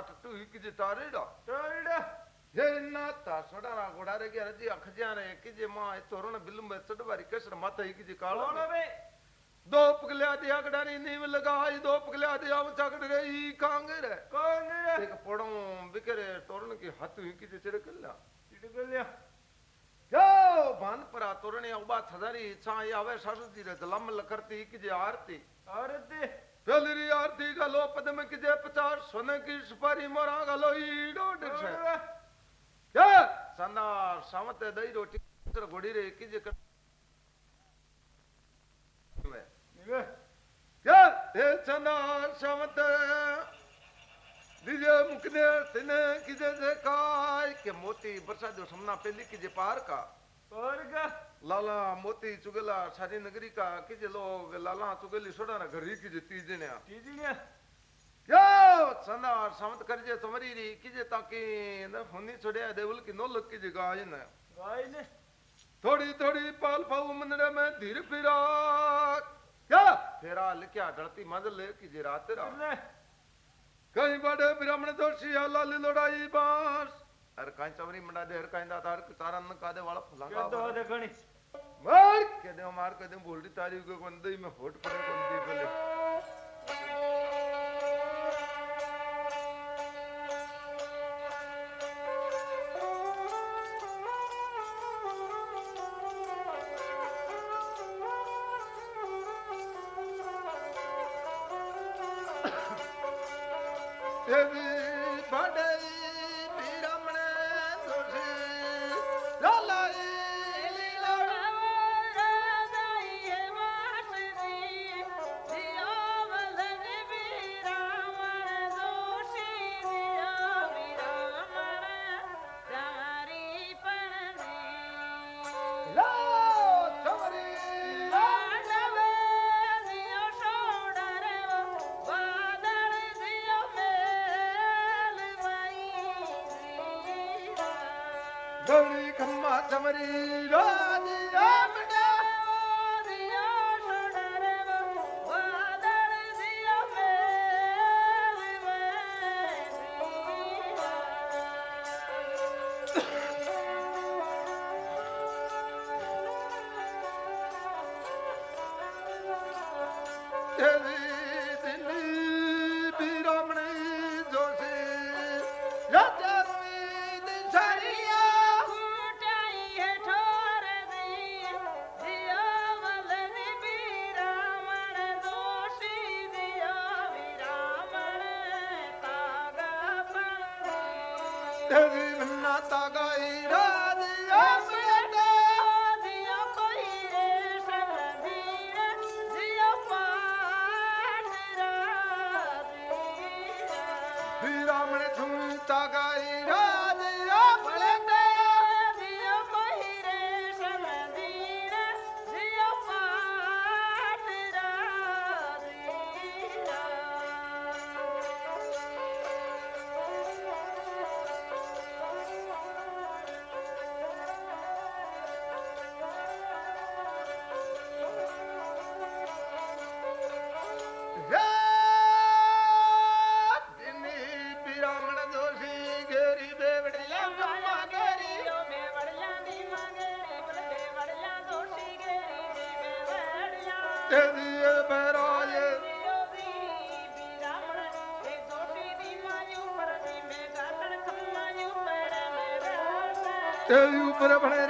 टट्टू ही किजे तारेड़ा ये नाता सोडाना घोड़ा रे के रज़ी अखजिया रे किजे माँ तोरण बिलुम चढ़वारी केसर माता ही किजे काल दो पगलिया दिया गडानी नीम लगाई दो पगलिया दिया चकड़ गई कांगे रे। एक पड़ो बिकरे तोरण की हाथ हुई की चिड़ कल्ला यो भान परा तोरणे उबा थदारी छाई आवे सासु जी रे दलम लकरती की जे आरती? पहली आरती गलो पदम की जे पचास सोने की सुपारी मोरा गलो ई डोड से क्या? संदा सामत दई रोटी सर घोड़ी रे की जे कर क्या? हे चंदा सामत दिजे मुकने तिने की जे जे काय के मोती बरसा जो समना पहली की? जे पार का। लाला मोती चुगला सारी नगरी का कि जे लोग लाला चुगली सोडा ना घरी की जे तीजने यो चंदा सामत कर जे तुम्हारी री की जे ताकि न होनी छोड़े देवल की नो लग की जे गाय न थोड़ी थोड़ी पाल पाऊ मंदर में धीर फिरा क्या फेरा लिखया ढलती मंजिल की जे रात रा कहीं बड़े ब्राह्मण दोषी लाली लोड़ाई बाँस अरे कहीं चवरी मंडा दे हर कहीं दाता हर तारा न कादे वाला फलांगा मार। के दे मार के दे बोलती तारी को बंदे में होट पड़े बंदी बोले देवी देवी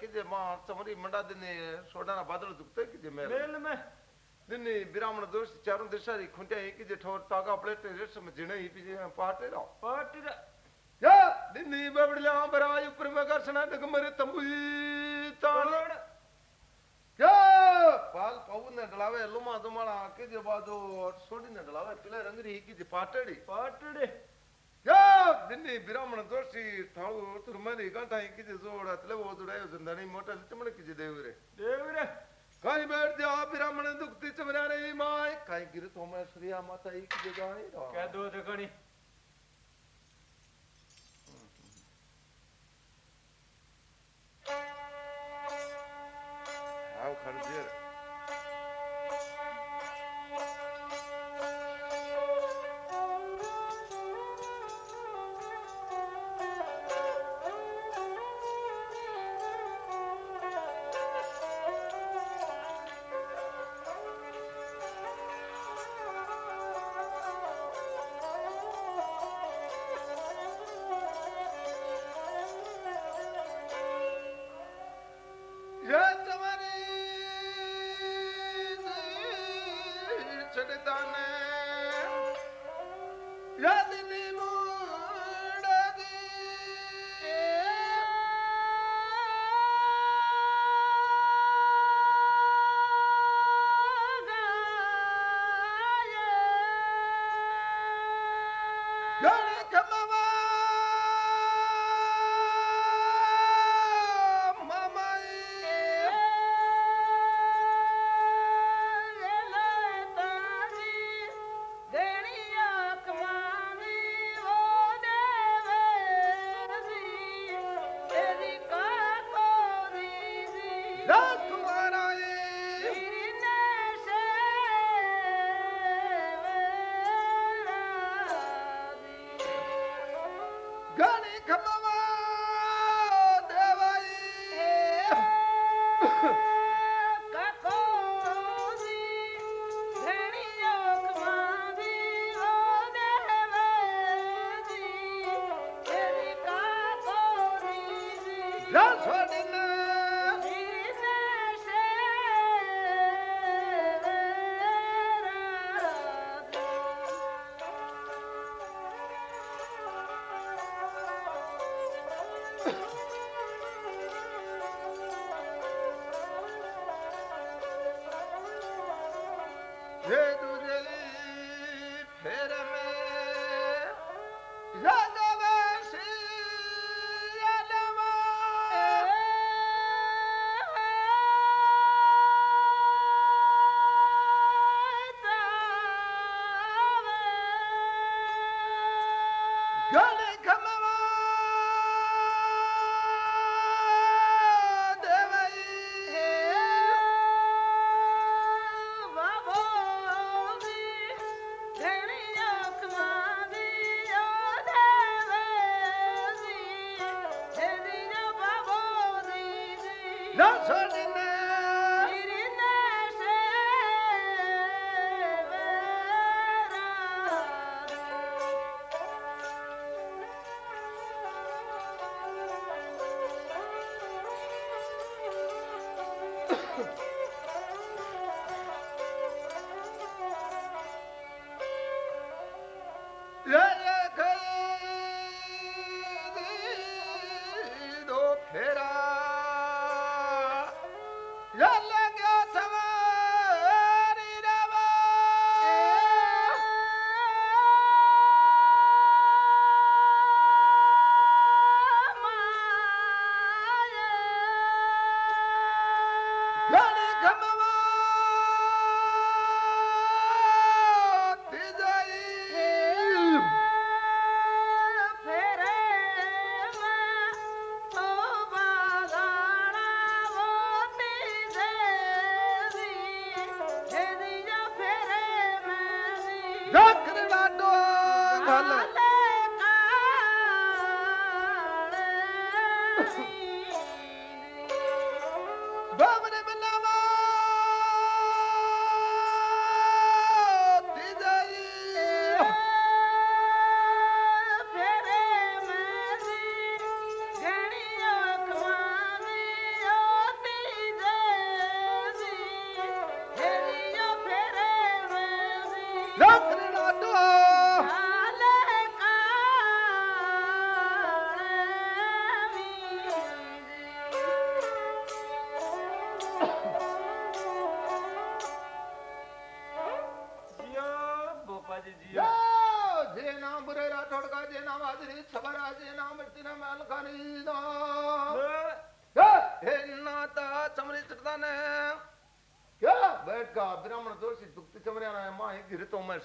किजे माँ समरी मंडा दिने सोडाना बादल दुखते किजे मेल? मेल में। दिने ब्राह्मण दोष चारों दिशा री खुंटे ही किजे ठोर तागा प्लेट रेस में जिने ही पिजे पाटे रा। पाटे रा। या दिने बबड़ला बराय ऊपर में करसना नगमरे तंबुई तालड़ या पाल पाऊ ने डलावे लुमा दुमाला किजे बादो सोडी ने डलावे पिले रंगरी ही किजे पाटड़ी। पाटड़ी। ದಿನ್ನಿ ಬಿರಾಮಣ ದೋಷಿ ತಾವು ತುರ್ಮನೆ ಗಂಟ ಹಿಂಕಿದೆ ಜೋಡ ಅತ್ಲೆ ಓದುಡ ಯೋಜನೆ ಮೋಟ ಹಚ್ಚ ಮಣಕಿದೆ ದೇವ್ರೆ ದೇವ್ರೆ कहीं बैठ जा ब्राह्मण दुखती चमरा नहीं माए। कहीं गिर तो मैं श्रिया माता एक जगह क्या दो हाँ। देखनी आओ खड़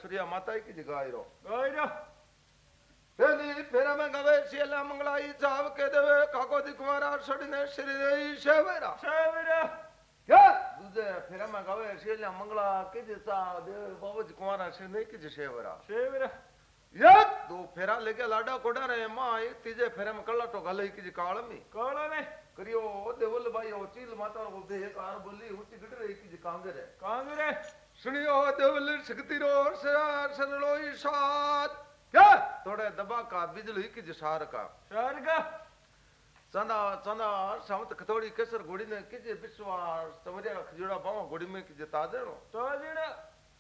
સૂર્ય માતા કીધી ગાયરો ગાયરો પેલી ફેરામાં ગાવે શેલા મંગળાઈ જાવ કે દેવે કાકો દીકવારા સડીને શ્રી દે શેવેરા શેવેરા દૂધે ફેરામાં ગાવે શેલા મંગળા કીધી સા દેવ બાબજ કુંવારા શ્રી નહીં કીધી શેવેરા શેવેરા યક દો ફેરા લેકે લાડા કોડા રે માં એક ત્રીજે ફેરામાં કલાટો ગાલે કીધી કાળમી કાળને કર્યો દેવલભાઈ ઓચીલ માતા બોલતે એક આર બોલી ઉટી ગડરે કીધી કાંગરે કાંગરે सुनियो देवल शक्ति रो सरार सरलोई साथ क्या थोड़े दबा का बिजली की जसार का સ્વર્ગ चंदा चंदा सामत खतोड़ी केसर घोड़ी ने की जे विश्वास तमरिया खजूड़ा पावा घोड़ी में की जे तादेनो તો જીણ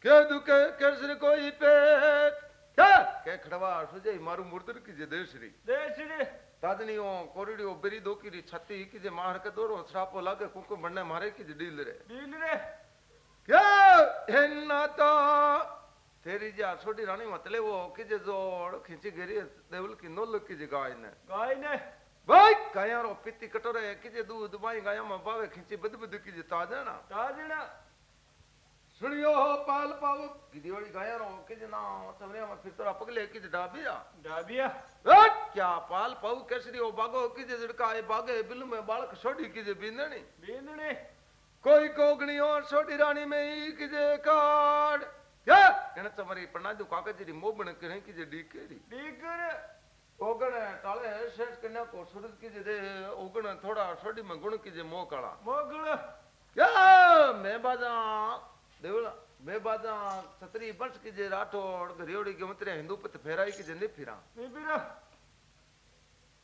के दुखे केसर कोई पेट क्या के खड़वा सुजे मारू मुर्दर की जे देशरी દેશડી तादनियो कोरिडियो बेरी दोकीरी छत्ती की जे मार के दोरो छापो लागे कुकु बनने मारे की जे डील रे ડીલ રે क्या तेरी जा छोटी रानी मतले वो किज जोड़ खींची गिरी देवल की नो लुक किज गाय ने। गाय ने। भाई गाय और पीती कटोरे किज दूध बाई गाय में बावे खींची बद बद किज ताज़ा ना ताज़ा ना सुनियो पाल पावो। गिरी वाली गाय और किज ना तमरे में फिर तो अपक ले किज डाबिया। डाबिया। भाई क्या पाल पाऊ कैसरी ओ बागो किज जड़का ए बागे बिल में बालक छोड़ी किज बिनणी बिनणी કોઈ કોગણીઓ છોટી રાણી મે ઈ કીજે કાડ હે એને તમારી પ્રણાદુ કાકજી રી મોબણ કે હે કીજે ડીકેરી ડીકર ઓગણ ટાળે શેઠ કન્યા કો સુરત કીજે દે ઓગણ થોડા છોડી માં ગુણ કીજે મોકળા મોગળ યા મે બાજા દેવલા મે બાજા છત્રી બંશ કીજે રાઠોડ ઘરિયોડી કે મતરે હિન્દુ પત ફેરાઈ કીજે ને ફિરા ને ફિરા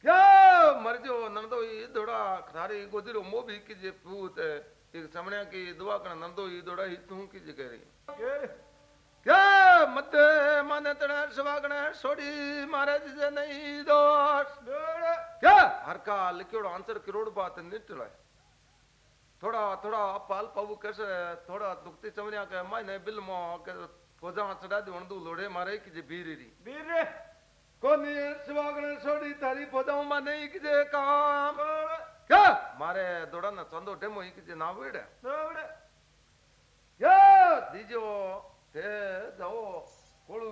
યા મરજો નંદો ઈ દોડા ખરારી ગોદરો મોબી કીજે પૂત एक समण्या की दुआ कण नंदो ई दोड़ा ही तू की जगह रही क्या मत माने तण सवागण सोड़ी मारे जिसे नहीं दोष क्या हर का लिखियोड़ आंसर करोड़ बात निटला थोड़ा थोड़ा पाल पाऊ कैसे थोड़ा दुखती समण्या के मायने बिल मो के खोजा चढ़ा दी दू लोड़े मारे की जे बीरी री बीरे कोनी सवागण सोड़ी तारी पोदाऊ माने की जे काम ಯೋ ಮಾರೆ ದೊಡನ್ನ ತಂದು ಟೆಮ್ ಹಿಂಗಿದ್ದೆ ನಾವು ಇಡ ನೋಡ ಯೋ ದಿಜೋ ತೇ ದೋ ಕೊಳು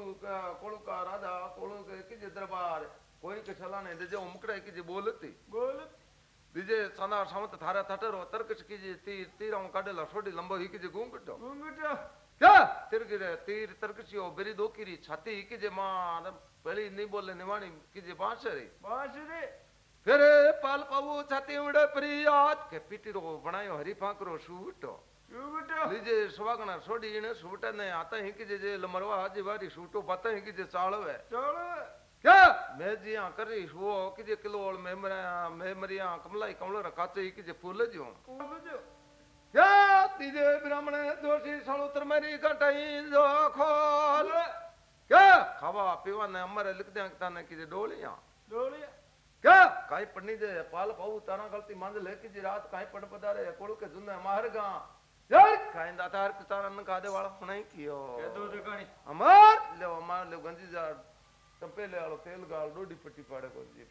ಕೊಳುಕ ರಾಜ ಕೊಳುಕ ಇಕ್ಕಿದ್ದೆ ದರಬಾರ್ ಕೋಯಿಕ ಛಲಾನೆ ದಿಜೆ ಉಮ್ಕಡ ಇಕ್ಕಿದ್ದೆ ಬೋಲತ್ತಿ ಬೋಲತ್ತಿ ದಿಜೆ ಸನ ಸಮತ ಧಾರ ತಟರು ತರ್ಕಶ ಕಿಜಿ ತೀರ್ ತೀರ ಅವನು ಕಡಲ ಸೊಡಿ ಲಂಬ ಹಿಕ್ಕಿದ್ದೆ ಗುಂಗುಟ್ಟು ಗುಂಗುಟ್ಟು ಯೋ ತಿರುಗಿರೆ ತೀರ್ ತರ್ಕಶಿಯೋ ಬೆರಿ ದೋಕಿರಿ ಛಾತಿ ಇಕ್ಕಿದ್ದೆ ಮಾ ಪೆಳಿ ನೀ ಬೋಲೆ ನಿವಾಣಿ ಕಿಜಿ ಬಾಸರಿ ಬಾಸರಿ ફેરે પાલ પાવું છાતી ઉડે પ્રિયાત કે પીટીરો ભણાયો હરીફાંકરો સૂટો લીજે સુવાગણા છોડી એને સૂટે ને આતા હિંકી જે જે લમરવા હાજી વારી સૂટો પાતા હિંકી જે ચાળવે ચાળવે કે મેં જી આ કરી સુઓ કે જે કિલો ઓળ મેમરા મેમરિયા કમલાઈ કમલો રખાચે કે જે ફૂલ જો ફૂલ જો યા તીજે બ્રાહ્મણે દોષી સળોતર મેરી કટાઈ જો ખોલ કે ખાવા પીવાને અમારે લખ દે તને કે જે ડોળિયા ડોળિયા क्या? काई पड़नी जे पाल पाऊ तारा गलती मांझ लेके जी रात काई पड़ पदारे कोल के जुन्ने माहर गा यार काई दाता हर तारा न कादे वाला हुनाई कियो के दो दुकानी अमर ले अमर ले गंजी जा टंपे ले आलो तेल गाल डोडी पट्टी पाड़े को जी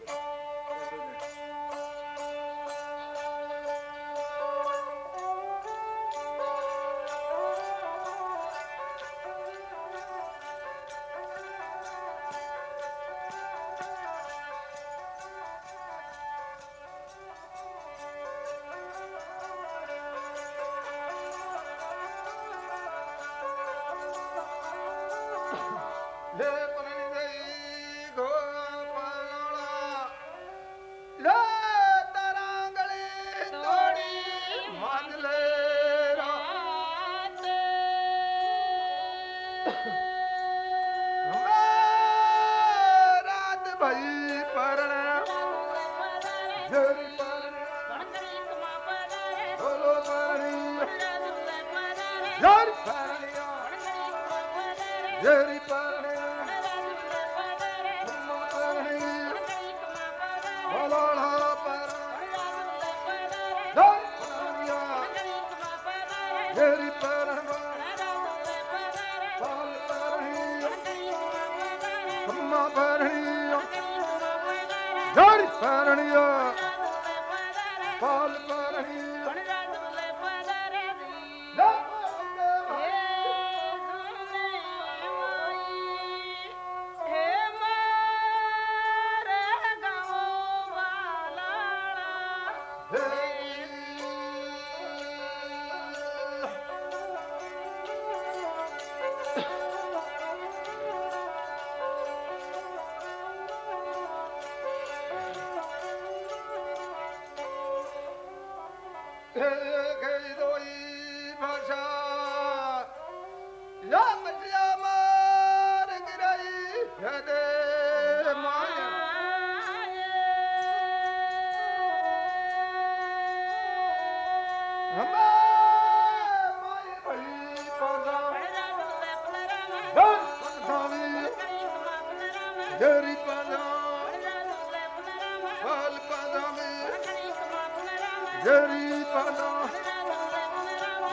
Deri Pada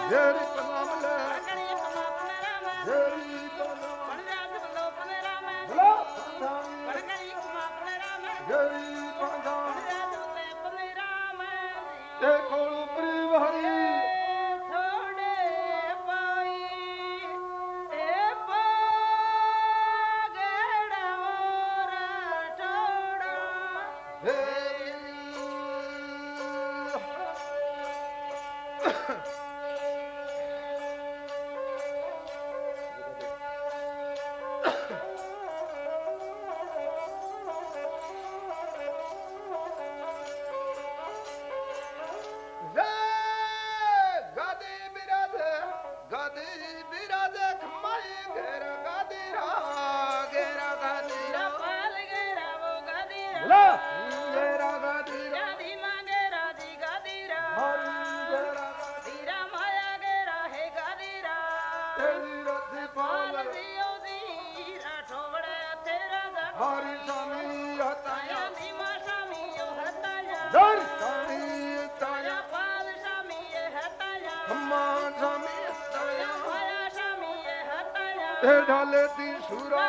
Deri Pada ढाले ती सूरा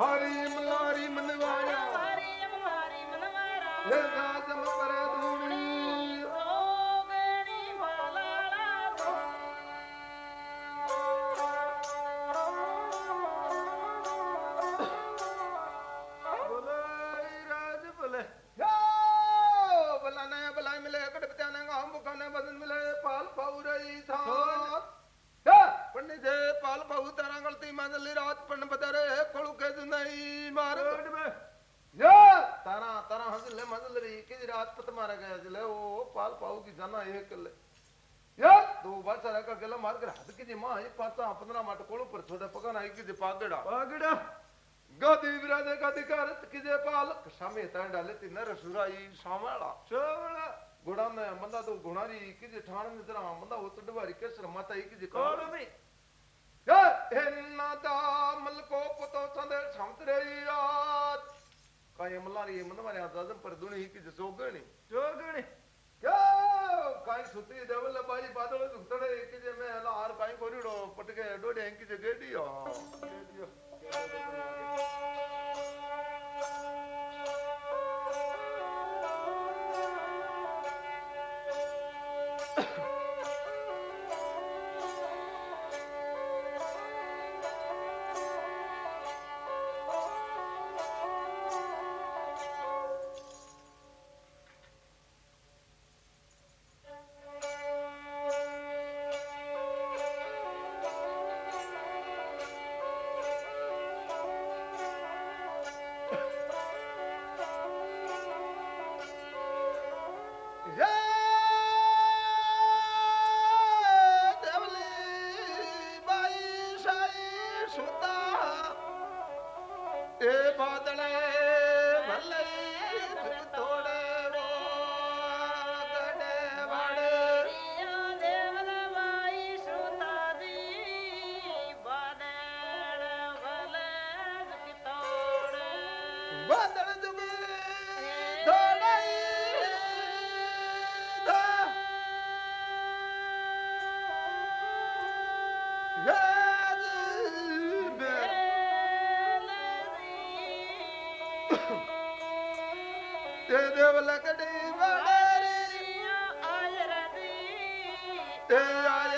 हरिम लारी मनवारा हरिम लारी मनवारा किसे पागड़ा पागड़ा गदी विराने का अधिकार किसे पाल सामे तान डाले ती नर सुराई सामला सामला घोड़ा ने मंदा तो घोड़ारी किसे ठाण ने तेरा मंदा हो तड़वारी केसर माता ही किसे काल में या हेन्ना दा मलको पतो संदे छमतरे याद का मलारी કાંઈ સુતી દેવલ બાઈ પાદળ ઉતડે એક જે મે એલા આર કાંઈ કોરીડો પટકે ડોડે એંકી જે ગેડીયો ગેડીયો ਤੇ ਦੇਵ ਲਕੜੀ ਵੜਰੀ ਆਇਰਦੀ ਤੇ ਆਇ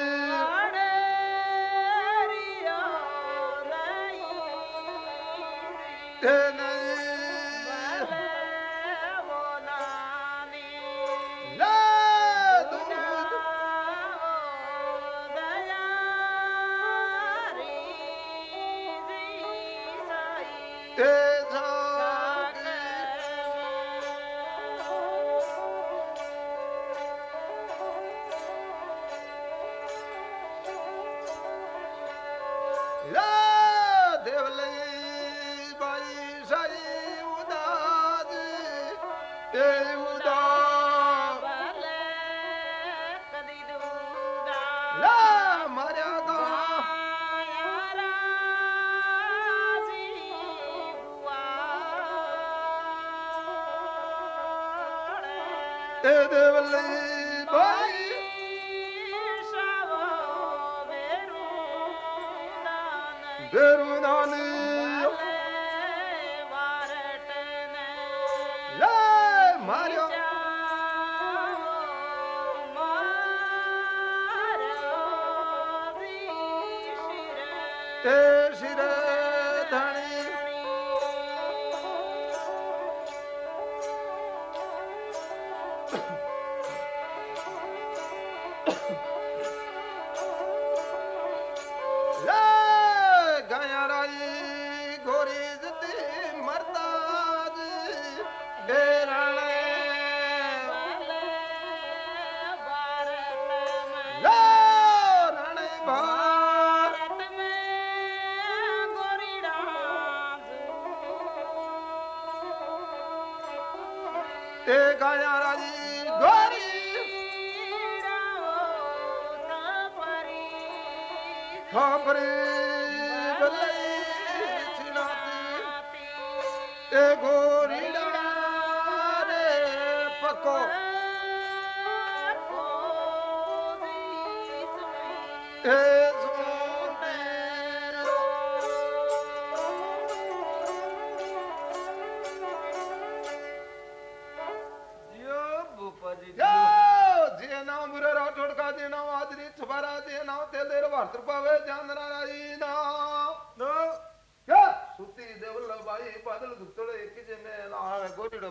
Berunani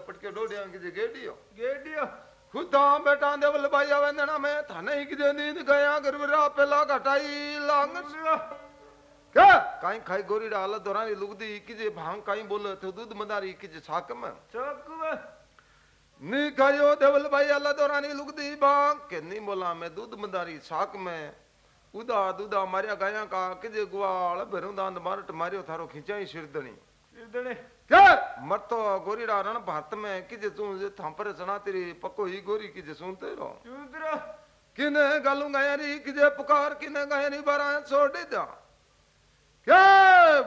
પટકે દોડ્યા કે જે ગેડીયો खुदा बेटा देवल्लभाई आवे नना में थाने की जे नींद गया गरबरा पेला घटाई लांग क्या काई खाई गोरीड़ा हालत दौरानी लुगदी की जे भांग काई बोले तो दूध मदारी की जे छाक में ચોકવે नी खायो देवल्लभाई हालत दौरानी लुगदी भांग के नी बोला मैं दूध मदारी छाक में उदा दूधा मारिया गाया का कि जे ग्वाल भरू दांत मारट मारियो थारो खिंचाई सिरदणी मर तो गोरी रण भारत में किजे तू थांपर सणा तेरी पको ही गोरी किजे सुन तेरो किने गालू गायरी किजे पुकार किने गायरी बारा छोड़ जा। के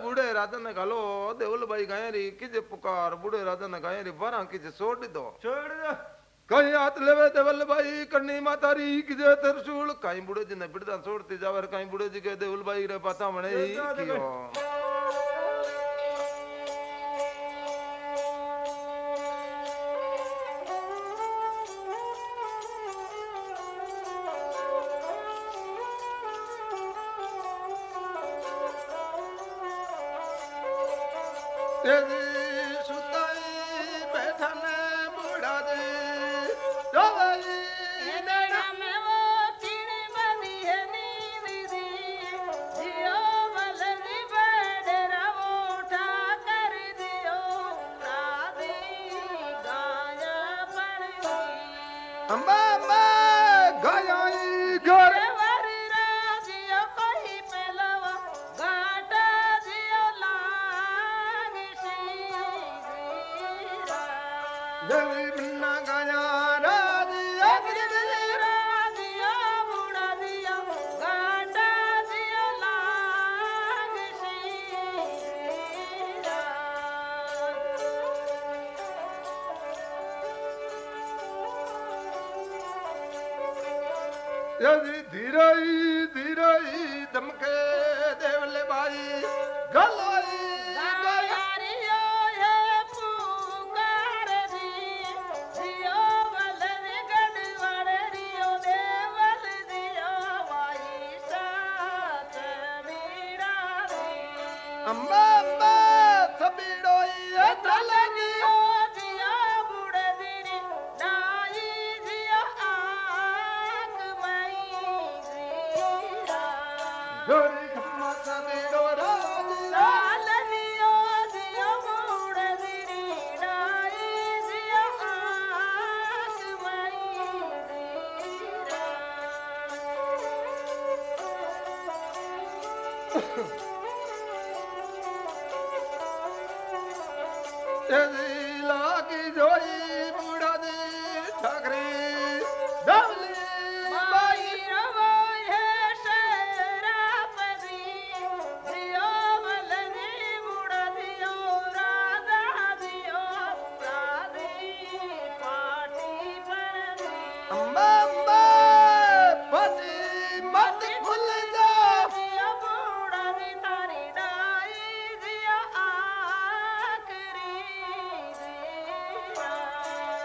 बूढ़े राजा ने गालो देवल भाई गायरी किजे पुकार बूढ़े राजा ने गायरी बारा किजे छोड़ दो। छोड़ दो। कहीं हाथ लेवे देवल भाई करनी माता री किजे त्रिशूल कहीं बूढ़े जी ने बिड़दा छोड़ते जावर कहीं बूढ़े जी के देवल भाई रे पाता मणे ही कियो।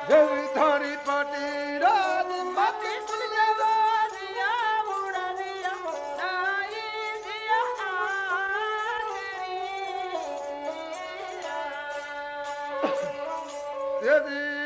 ધરી પટી રાત માતી ફૂલ્યા દોરિયા મુરનિયા નાઈ દિયા દેદી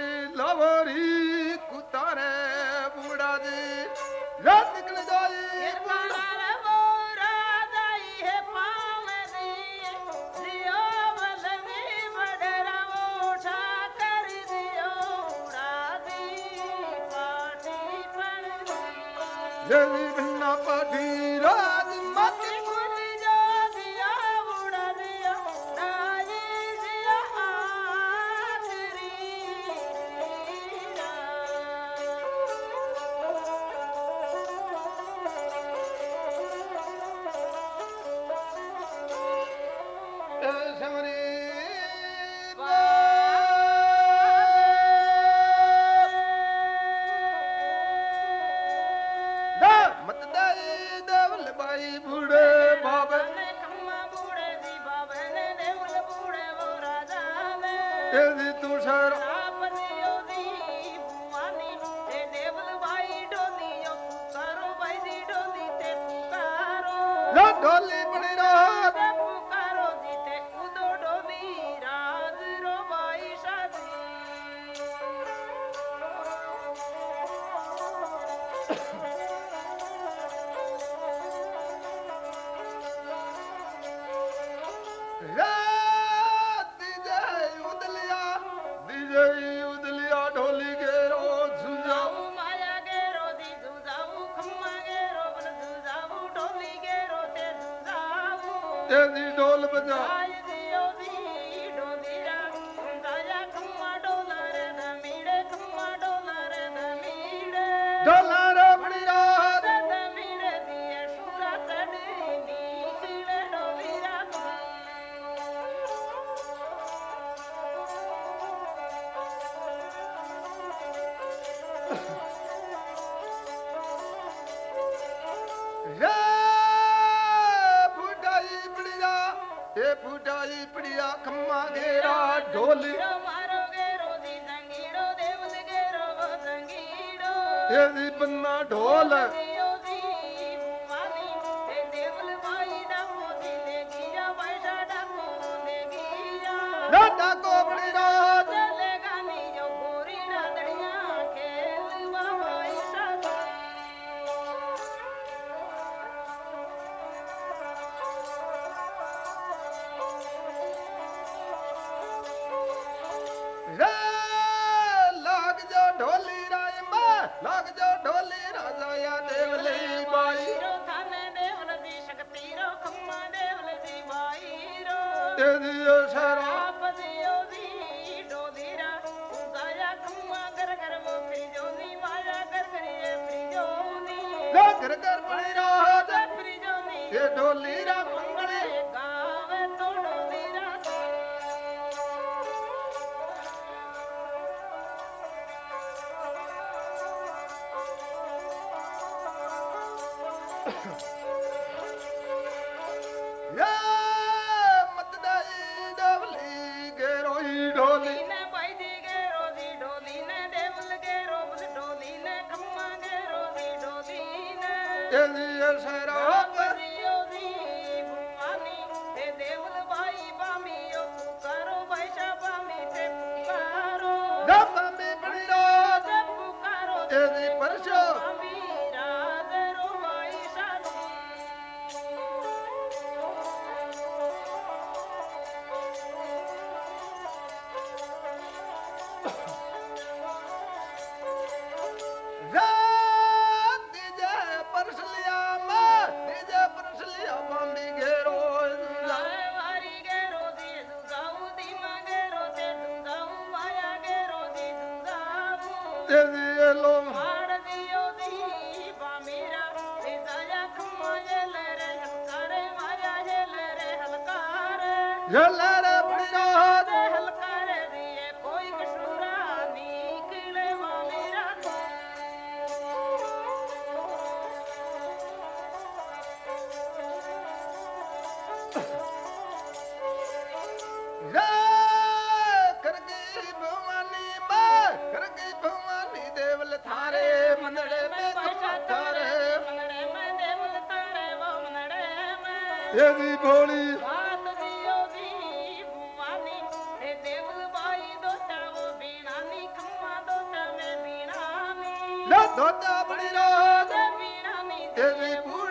ધોતા પડી રાજ દે બીણાની એવી બુડા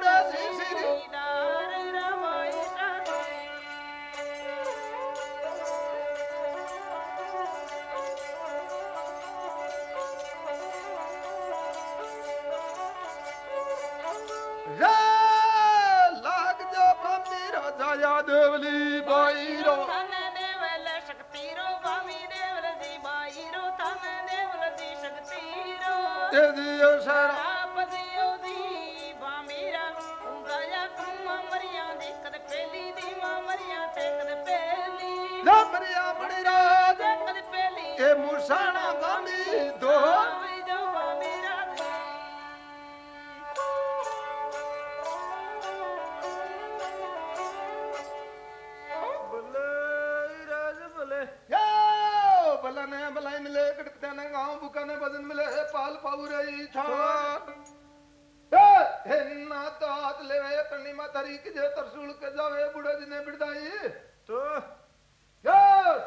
you hará. तरीक जे तरसूल के जावे बुढ़े जी ने बिड़दाई। तो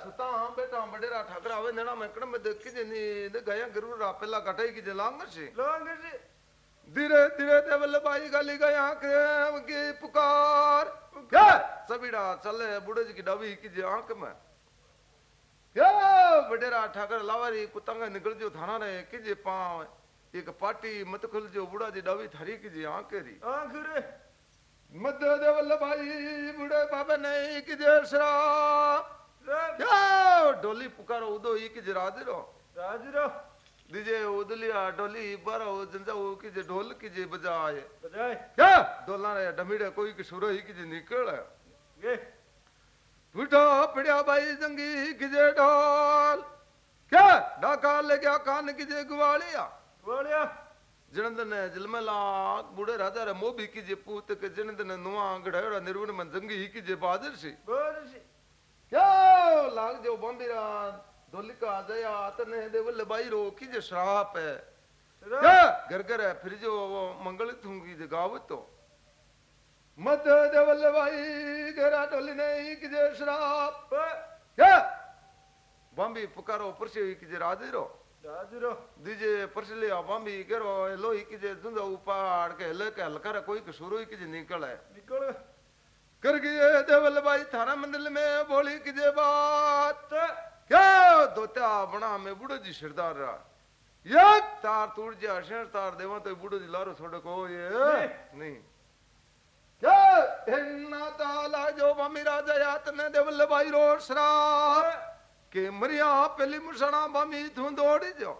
सुता बेटा बड़ेरा ठाकरा नेना मकड़ में देख के जे नी गया गुरु रा कटाई की जे से। लांगर से? धीरे धीरे ते वल्लभाई गली गया के की पुकार। या सबीड़ा चले बुढ़े जी की डबी की जे आँख में। या बड़ेरा ठाकर लावारी कुतंगा निकल जो थाना रे की जे पाव एक पार्टी मत खुल जो बुढ़ा जी डावी थारी की जी आँखें री। आँखें रे। मध्य वल्लभाई बुढ़े बाबा ने एक जरा डोली पुकारो उदो एक राजरो राजरो दीजे उदलिया डोली बारो जंजाओ की जे ढोल की जे बजाए। बजाए। क्या? डोला रे डमीड़े कोई की सुरो ही की जे निकल ये उठो पड़िया भाई जंगी कि जे ढोल। क्या? डाका ले गया कान कि जे ग्वालिया। ग्वालिया। जिणंदन जिलमला बुढ़े राजा रे मोबी की जे पूत के जिणंदन नुआ गढ़ड़ा निर्वण मन जंगी ही की जे बादर सी बादर सी क्या लाग जो बम्बीरा दोलिका जया तने देवल बाई रो की जे श्राप है? क्या घर घर है फिर जो वो मंगल थूँगी जे गावत तो मत देवल बाई घरा डोली नहीं की जे श्राप। क्या? पुकारो परसे की जे दीजे परसले आवा भी करो लो की जे धुंधा उपाड़ के ले के हलकर कोई कसूर की जे निकल है निकल। कर गए देवल भाई थारा मंदिर में बोली की जे बात। क्या दोता अपना में बूढ़ो जी सरदार रहा ये तार टूट जा शेर तार देवा तो बूढ़ो जी लारो थोड़े को ये। नहीं, क्या हिन्ना ताला जो ममी राजा यातने देवल भाई रोड के मरिया पहली मुसणा बामी तू दौड़ी जो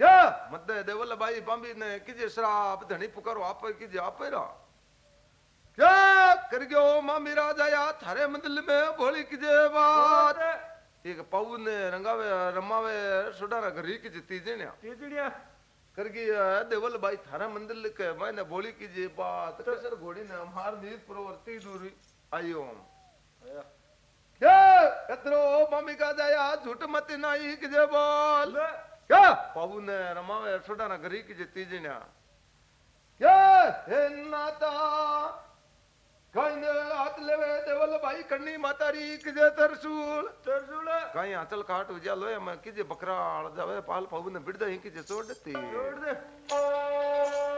क्या मद्दे देवल बाई बामी ने किजे श्राप धनी पुकारो आप किजे आप रा क्या कर गयो मामी राजा या थारे मंदिर में भोली किजे बात एक पाऊ ने रंगावे रमावे सुडारा घरी की जीती जण्या તીજડ્યા कर गई देवल बाई थारा मंदिर के मैंने बोली की जे बात कसर घोड़ी ने हमार नीत प्रवर्ती दूरी आयो આયા કતરો ભૂમિકા દયા ઝૂઠ મત નાઈ કે જે બોલ કે પવને રમાવે છોડાના ઘરી કે જે તીજના કે હે નાતા કઈને હાથ લેવે દેવલ ભાઈ કરની માતારી કે જે તરસુલ તરસુલ કઈ આચલ કાટ ઉજા લોય મે કે જે બકરા આળ જાવે પાલ પવને બિડદે કે જે છોડ દે છોડ દે